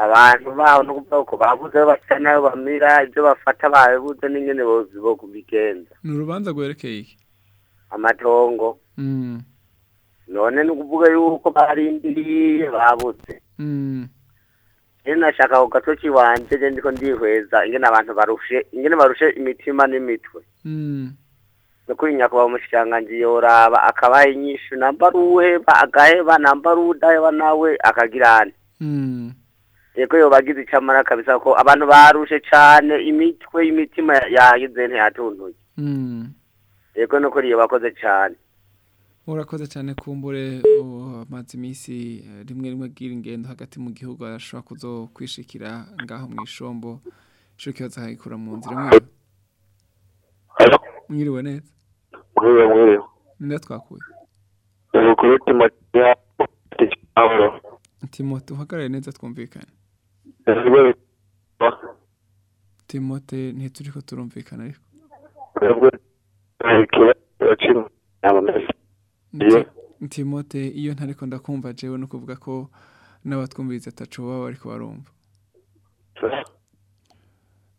Abantu baho no kuvuga ko babuze bafita n'ayo bamira ibyo bafata babuze n'ingene bo- kubigenza ni urubanza rwerekeye iki amatongo Mm. none ni ukuvuga yuko barindiriye babuze Mm. rero nashaka ku gatoki wanje je ndiko ndihweza ingene abantu barushe ingene barushe imitima n'imitwe Mm. no kuri nyakubahwa umushikiranganji yoraba akabaha inyishu namba ari uwuheba agaheba namba ari uwudaheba nawe akagirana Mm. Yego yobagize icamara kabisa ko abantu barushe cane imitwe imitima yagize ntiyatuntuye. Mm. yego no kuri iyo bakoze cane. Urakoze cyane kumbure amaze iminsi eh, rimwe rimwe agira ingendo hagati mu gihugu arashobora kuzo kwishikira ngaho mu ishombo ico kibazo akagikura mu nzira mwiriwe? Mwiriwe neza? Mwiriwe mwiriwe. Ninde twakuye ubu kuri timoteyo pawulo timote uhagarare neza twumvikane. Timote ntituriko turumvikana ariko? Timote iyo ntariko ndakumva jewe no kuvuga ko n'abatwumviriza ataco baba bariko barumva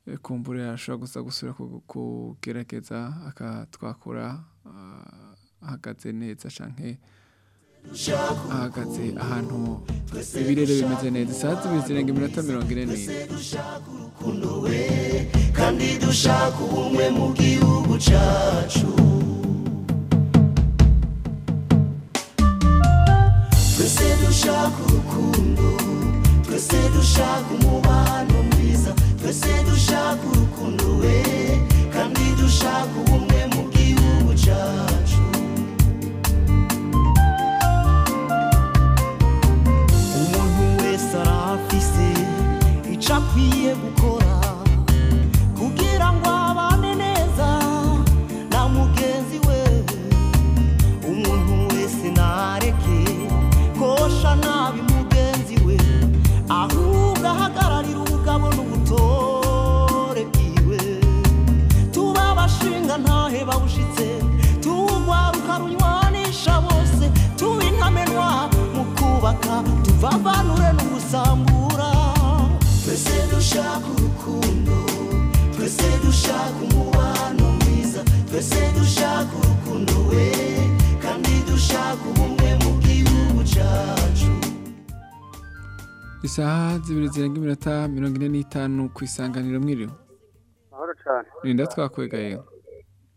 Eh, kumbure arashobora gusa gusubira ku- kugerageza akatwakura ah, ahagaze neza canke ahagaze ahantu ibirere bimeze neza. Isaha zibiri zirenga iminota mirongo ine n'ine kandi dushaka ubumwe mu gihugu cyacu. Twese dushaka urukundo. Twese dushaka umubano mwiza. Twese dushaka urukundo we. Kandi dushaka twese dushaka urukundo we kandi dushaka ubumwe mu gihugu cyacu isaha zibiri zirenga iminota mirongo ine n'itanu ku isanganiro mwiriwe. Mahoro cyane ninda twakwega yewe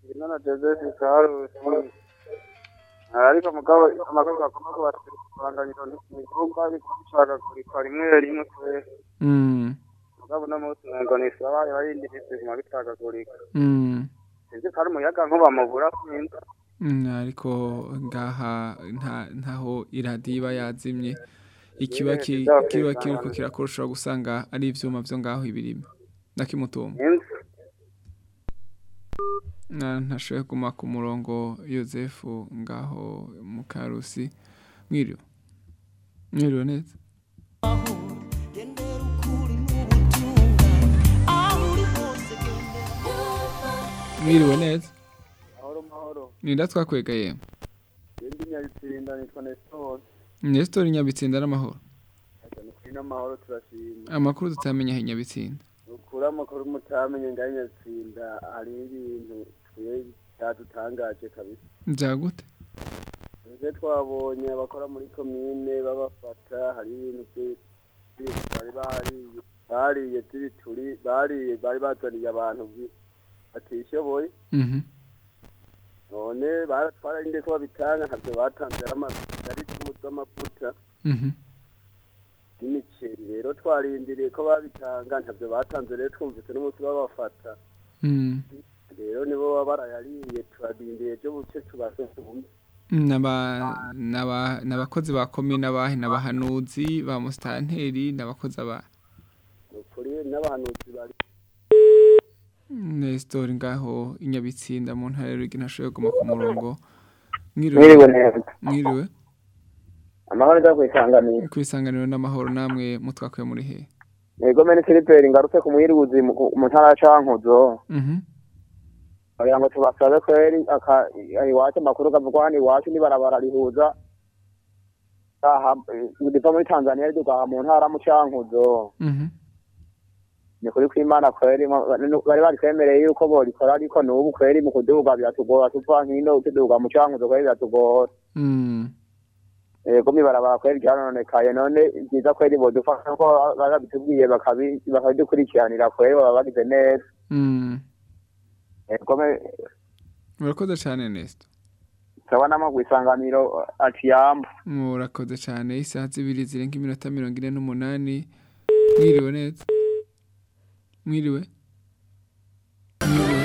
ndimo na joseph karusi ariko mugabo amakuru agomba kubasanganiro ni ngombwa bicagagurika rimwe rimwe kubera Mm, mugabo uno munsi ngo ni sawa abayindi minsi biguma bicagagurika mm, sinzi ko ari umuyaga nkuba mubura sinzi mm, ariko ngaha nta- ntaho iradiyo iba yazimye. Ikiba kiba kiriko kirakora ushobora gusanga ari ivyuma vyo ngaho ibirimo. Na- ntashoboye kuguma ku murongo yosefu ngaho mu karusi. Mwiriwe. Mwiriwe neza. Mwiriwe neza. Mahoro mahoro ninda twakwega indi nyabitsinda nitwa nestor Nestor Nyabitsinda n'amahoro. N'amahoro turashima. Amakuru tutamenya aho Nyabitsinda. Ukuri amakuru mutamenye ngaho nyabitsinda hari ibintu twe byadutangaje kabisa. Byagute Ese twabonye abakora muri komine babafata hari ibintu bari bariye bariye by'ibituri bariye bari bazaniye abantu batishoboye Mhm. none baratwararinde ko babitanga ntabyo batanze ari ama- ari icumu z'amavuta Mhm. n'imiceri rero twarindiriye ko babitanga ntabyo batanze rero twumvise n'umunsi babafata Mm. rero nibo baba barayariye turarindiriye ejo buke tubaze tubumve Naba naba nabakozi ba komine abahe nabahanuzi ba mustanteri nabakozi aba ni ukuri n'abahanuzi bari Nestor ngaho inyabitsinda mu ntara y'Urugi ntashoboye kuguma ku murongo. Mwiriwe? Mwiriwe amahoro nza kwisanganira kwisanganiro n'amahoro namwe mutwakuye muri he? Yego mene filiperi ngarutse ku muhiribuzi mu ntara ya cankuzo. Mhm. kugira ngo tubasabe kweri aka iwacu amakuru gavugwa hano iwacu n'ibarabara rihuza. Aha riva muri tanzania ridugaha mu ntara mu cankuzo. Mhm. Ni kuri kw'imana kweri bari baritwemereye yuko borikora ariko n'ubu kweri mu kuduga biratugora tuva nk'ino tuduga mu cankuzo kweri biratugora yego mibarabara kweri ryarononekaye none byiza kweri bodufasha ko bakabi- bakabidukurikiranira kweri baba bagize neza. Mm. me- murakoze cyane Nesto sawa nama kwisanganiro ati yamba murakoze cyane. Isaha zibiri zirenga iminota mirongo ine n'umunani. Mwiriwe neza. Mwiriwe mwiriwe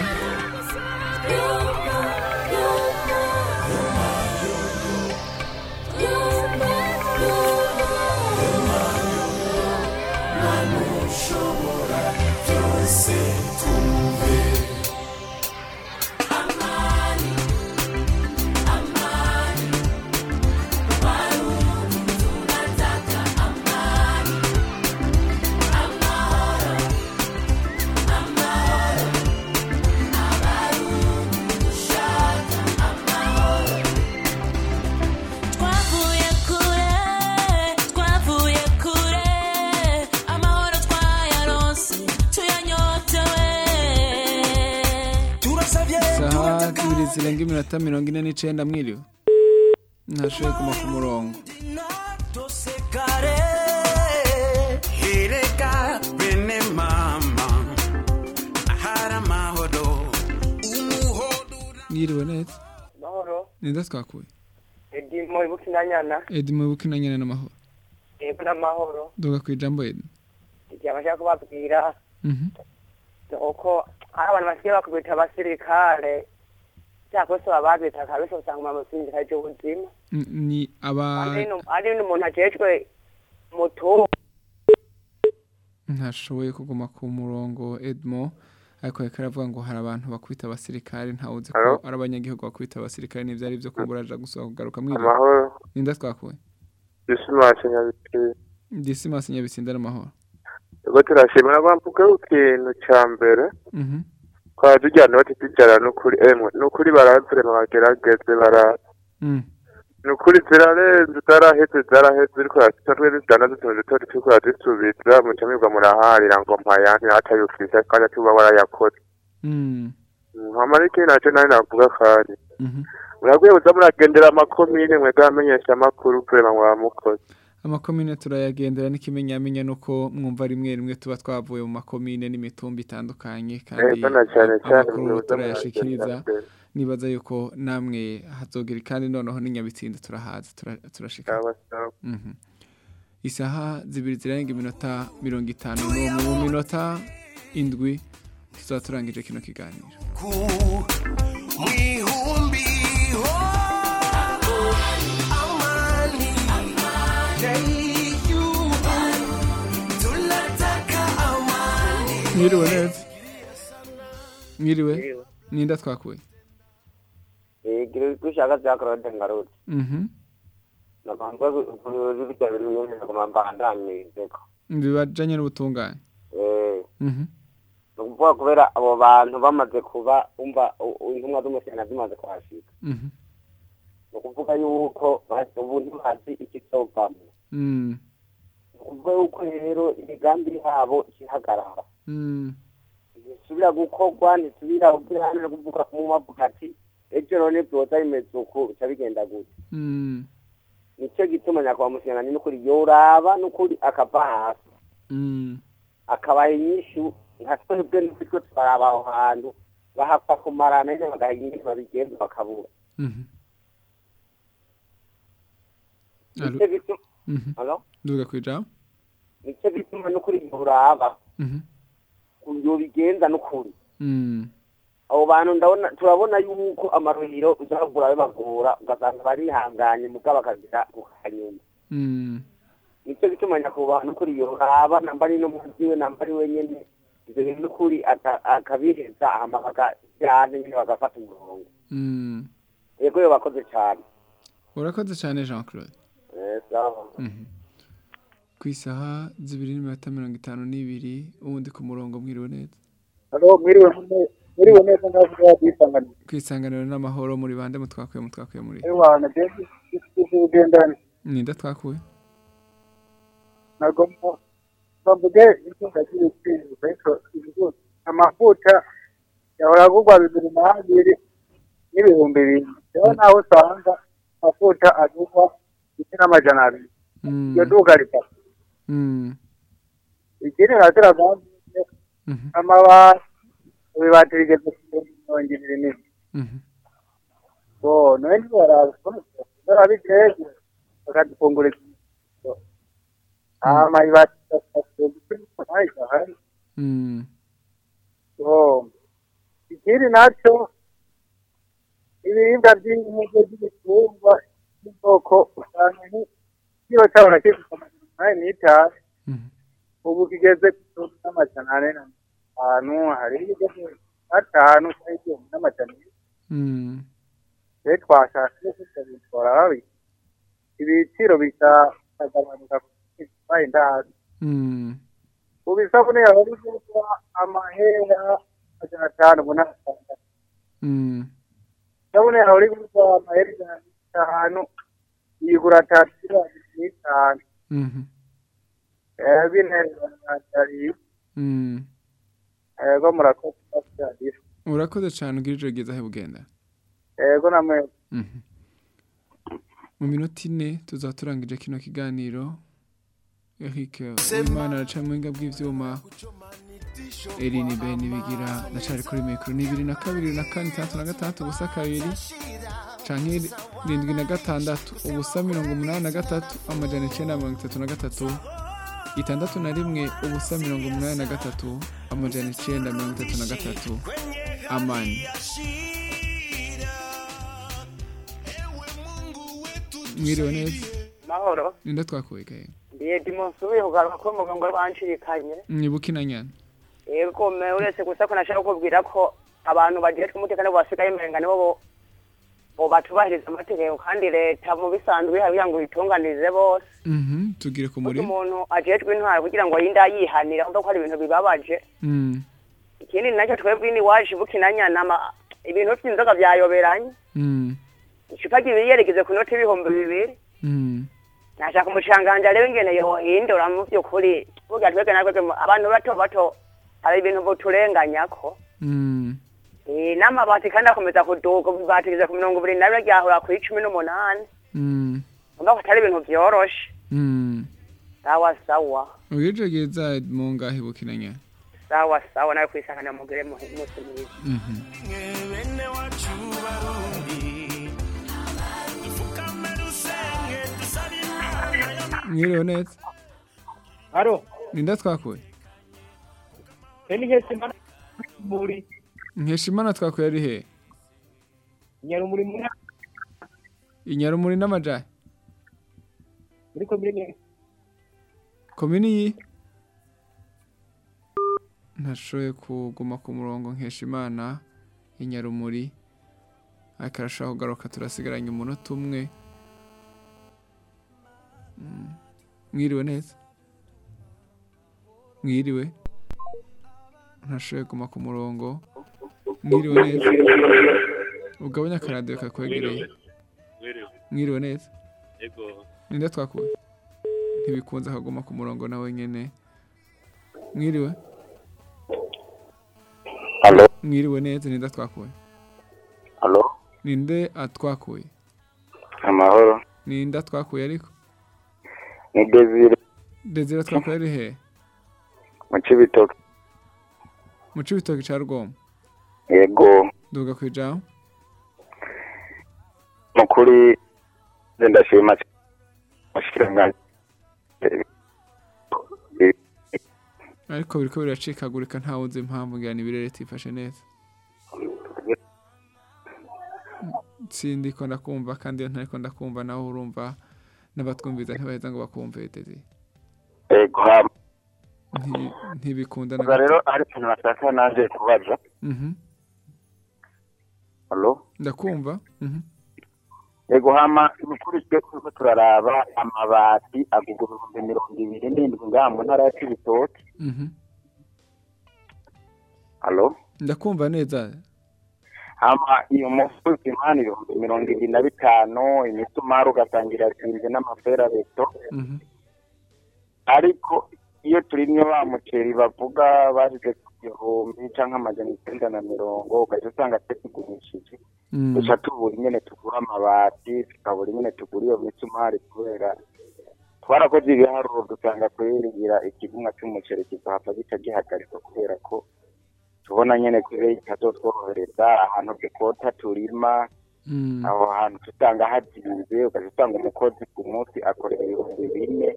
iminota mirongo ine n'icenda mwiriwe ntashoboye kuma ku murongo mwiriwe neza neza twakuye edimo ibukinanyana edi mu bukina nyene n'amahoro yego n'amahoro duga ku ijambo edi igihe abashaka kubabwira Mhm. ni uko hari abantu basigaye bakubita abasirikare cyangwa se bababita kabisa usanga mu musindika cy'ubuzima N- ni aba ari nu- ari n'umuntu ajejwe mutu ntashoboye kuguma ku murongo edmo. Ariko reka aravuga ngo hari abantu bakubita abasirikare ntawuzi ko ari abanyagihugu bakubita abasirikare n'ibyo ari byo kumbura aja gusaba kugaruka mwiriwe amahoro. Ninda twakuye disimasi nyabikiri disimasi nyabitsinda n'amahoro ubwo turashimira bamvuga ikintu cya mbere. Twaba tujyana bati tujyana n'ukuri emwe n'ukuri barahepfurema bagerageze bara Mm. n'ukuri zirarenze zaraheze zaraheze ariko twe zijyana dutunze duto turiko dusubiza mucamirwa muraharira ngo mpayandi atayufise kandi tuba warayakoze Mm. hamara ikintu naco nari navuga kandi Mhm. muragwiye buza muragendera amakomine mwega amenyesha amakuru kurema mwaba mukoze amakomine turayagendera n'ikimenyamenya nuko mwumva rimwe rimwe tuba twavuye mu makomine n'imitumba itandukanye kandi cane amakuru turayashikiriza. nibaza yuko namwe hazogera kandi noneho n'inyabitsinda turahaza tura- turashika. Mhm. isaha zibiri zirenga iminota mirongo itanu n'umwe. Mu minota indwi tuzaba turangije kino kiganiro. Mwiriwe neza mwiriwe ninda twakuye gushaka bya claude ngarutse Mhm. nagomba kubijya biri mu ngoma mbandanyizeko bibajanye n'ubutungane eh Mhm. ukuvuga kubera abo bantu bamaze kuba umva intumwa z'umushyana zimaze kuhashika Mhm. ni ukuvuga yuko ubu ntibazi ikizovamo Ni ukuvuga yuko rero imigambi yabo ikihagarara Mm. ntisubira gukorwa ntisubira kugira no kuvuga ku bavuga ati ejo none byoza bimeze uku bica bigenda gute ni cyo gituma nyakubahwa mushyirangano n'ukuri yoraba n'ukuri akava hasi akabaha inyishu nka twebwe n'utwo twaraba aho hantu bahapfa kumarana nyine bagaha inyishu babigenza bakabura Mhm. ni cyo gituma Mhm. Alo? Duga kwijambo. ni cyo gituma n'ukuri yoraba Mhm. yobigenza n'ukuri Mm. abo bantu ndabona turabona yuko amaruhiro uzagura bibagora ugasanga barihanganye mugabo bakagira ku kanyuma Mm. ni cyo gituma nyakubahwa n'ukuri yoraba namba ari n'umuzi we namba ari wenyene ivyo bintu n'ukuri aka- akabiheza hama bakajyana nyine bagafata umurongo yego yo bakoze cyane Urakoze cyane Jean Claude. Mhm. Ku isaha zibiri n'iminota mirongo itanu n'ibiri ubundi ku murongo mwiriwe neza. Mwiriwe kwisanganira. Kwisanganiro n'amahoro muri bande mutwakuye mutwakuye muri. Kwinzu ariko ibigo amafuta yahora agurwa bibiri na habiri n'ibihumbi bibiri. Rero naho usanga amafuta agurwa n'amajana abiri. Mm. Iyo duka rifata. Mm. Ikindi natira gaze Mhm. amabati ibibati bigeze mirongo ibiri. Mhm. bo none ntibarabiteze bakadufungura hama bo ikindi naco ibiribwa by'ibitungwa by'ubwoko usanga nk'ikiro cyabo nakifite amajana umunani n'itanu ubu kigeze ku n'amajana ane atanu hari igeze atanu cyangwa igihumbi n'amajana Mm. rero twashatse tukabikora babi ibiciro bikagabanuka kubaye ndazi ubu isabune yawe ari kugura amahera amajana atanu ubu Mm. isabune yawe ari kugura amahera ijana n'itanu yigura atatu n'itanu Mhm. eh bintera ari Mm. ego murakoze byadisha urakoze cyane ugira ijoro ryiza he bugenda? Ego namwe Mhm. mu minota ine tuzaba turangije kino kiganiro. Eric Uwimana araca mu buhinga bw'ivyuma. Eline Ben bigira ndacari kuri mikoro ni bibiri na kabiri na kane itandatu na gatandatu ubusa kabiri. Canke irindwi na gatandatu. Ubusa mirongo umunani na gatatu amajana icenda mirongo itatu na gatatu. Itandatu na rimwe ubusa mirongo umunani na gatatu amajana icenda mirongo itatu na gatatu. Amani mwiriwe neza? Mahoro. Ninde twakuye ndiye dimusubiye kugaruka ko umugongo wancirikanye mwibuke na nyana yego me uretse gusa ko nashaka kubwira ko abantu bagejejwe umutekano basigaye imenga nibo bo bo batubahiriza amategeko kandi leta mu bisanzwe bihaye ngo itunganirize bose. Mhm, tugire ku kuko muri umuntu ajejwe intwaro kugira ngo yinde yihanira kuko hari ibintu bibabaje. Mm, ikindi na cyo twebwe ni waje bukinanya ama ibintu by'inzoga byayoberanye. Mm, icupa ryibiri yerekeze ku noti y'ibihumbi bibiri. Nashaka umucanganja rero ingene yohindura mu by'ukuri. Burya twebwe natwe twe- abantu bato bato hari ibintu buturenganyako n'amabati kandi akomeza kuduga batigeze ku mirongo ibiri na rimwe ryahura ku icumi n'umunani mm, umva ko atari ibintu byoroshe mm. sawa sawa. Ryiza mu ngahe buke na nyana sawa sawa nawe kwisangana mugire mu- umunsi mwiza Mhm. bene wacu barundi dupfukame dusenge dusabe imana mwiriwe neza Haro, ninde twakuye eni hese mana muri nkeshimana twakuye ari he? Nyarumuri muri inyarumuri n'amajayi muri komine komini yi ntashoboye kuguma ku murongo nkeshimana inyarumuri ariko arashobora kugaruka turasigaranye umunota umwe. Mm. mwiriwe neza? Mwiriwe? Ntashoboye kuguma ku murongo. Mwiriwe neza ugabanya akaradiyo kakwegereye. Mwiriwe neza ninde twakuye ntibikunze akaguma ku murongo nawe nyene mwiriwe? Mwiriwe neza ninde twakuye Halo. ninde atwakuye? Amahoro. ninde atwakuye ariko? Ni Desire. Desire twakuye ari he? Mu Cibitoke. mu cibitoki ca rugombo Yego. duga kwijambo Mukuri ndashima ashirangana. ariko biriko biracikagurika ntawe uzi impamvu ngira ni ibirere tifashe neza sindiko ndakumva kandi iyo ntariko ndakumva nawe urumva n'abatwumviza ntibaheza ngo bakumve. Nti- ntibikunda rero hari ikintu nashaka naje kubaza. Halo. ndakumva Mhm. Yego hama mu kuri twe turiko turaraba amabati agugwa ibihumbi mirongo ibiri n'indwi ngaha mu ntara ya Cibitoke. Mhm. Ndakumva neza hama iyo mufuzi impano ibihumbi mirongo ibiri na bitanu imisumari ugatangira yasinze n'amaferabeto Mhm. ariko iyo turimye wa muceri bavuga bashyize ku gihumbi canke amajana icyenda na mirongo ugahita usanga tukigurishije Mm. duca tubura nyine tugura amabati tukabura nyine tugura iyo misumari kubera twarakoze ibiharuro dusanga kuyiringira ikigumwa cy'umuceri kizahava gica gihagarikwa kubera ko tubona nyine ko itazotworohereza ahantu dukota turima Mm. aho hantu tutanga hazinze ugaca usanga umukozi ku munsi akorera ibihumbi bine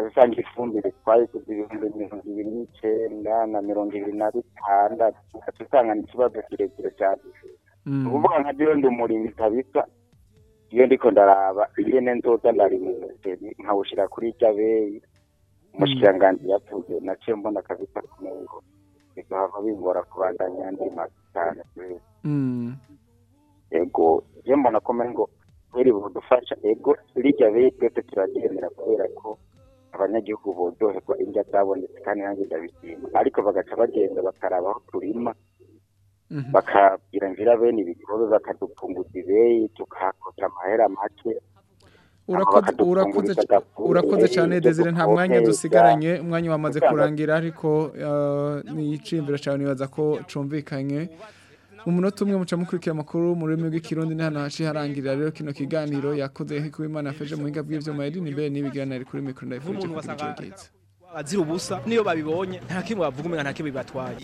Mm. usanga ifumbire twayiguze ibihumbi mirongo ibiri n'icenda na mirongo ibiri na bitandatu. Ugaca usanga ni ikibazo kirekire cyane. Mm. ni ukuvuga nka jewe ndi umurimyi kabisa. Iyo ndiko ndaraba. Ihene nzoza ndarima umuceri nkawushira kuri irya beyi umushikiranganji yavuze naciye mbona kabisa kumengo bigahava bingora kubandanya ndima cyane Mm. ego je mbona ko mengo kweri budufasha ego rirya beyi twese turaryemera kubera ko abanyagihugu bodoherwa indya zabonetse kandi nanjye ndabishima ariko bagaca bagenda bakaraba aho turima Mhm. bakabwira nzira bene ibigobe bakadupunguza ibeyi tukahakota amahera make. Urakoze cyane Desire. Nta mwanya dusigaranye umwanya wamaze kurangira ariko uh, ni icimbiro cyane nibaza ko cumvikanye. Umunota umwe muca mukurikira amakuru mu rurimi rw'ikirundi ni hano haciye harangirira rero kino kiganiro yakoze heko imana yafeje mu hinga bw'ivyuma yari mbere n'ibigirana ari kuri mikro ndayifurije kugira ubusa niyo babibonye nta kimwe bavuga umenga nta kimwe bibatwaye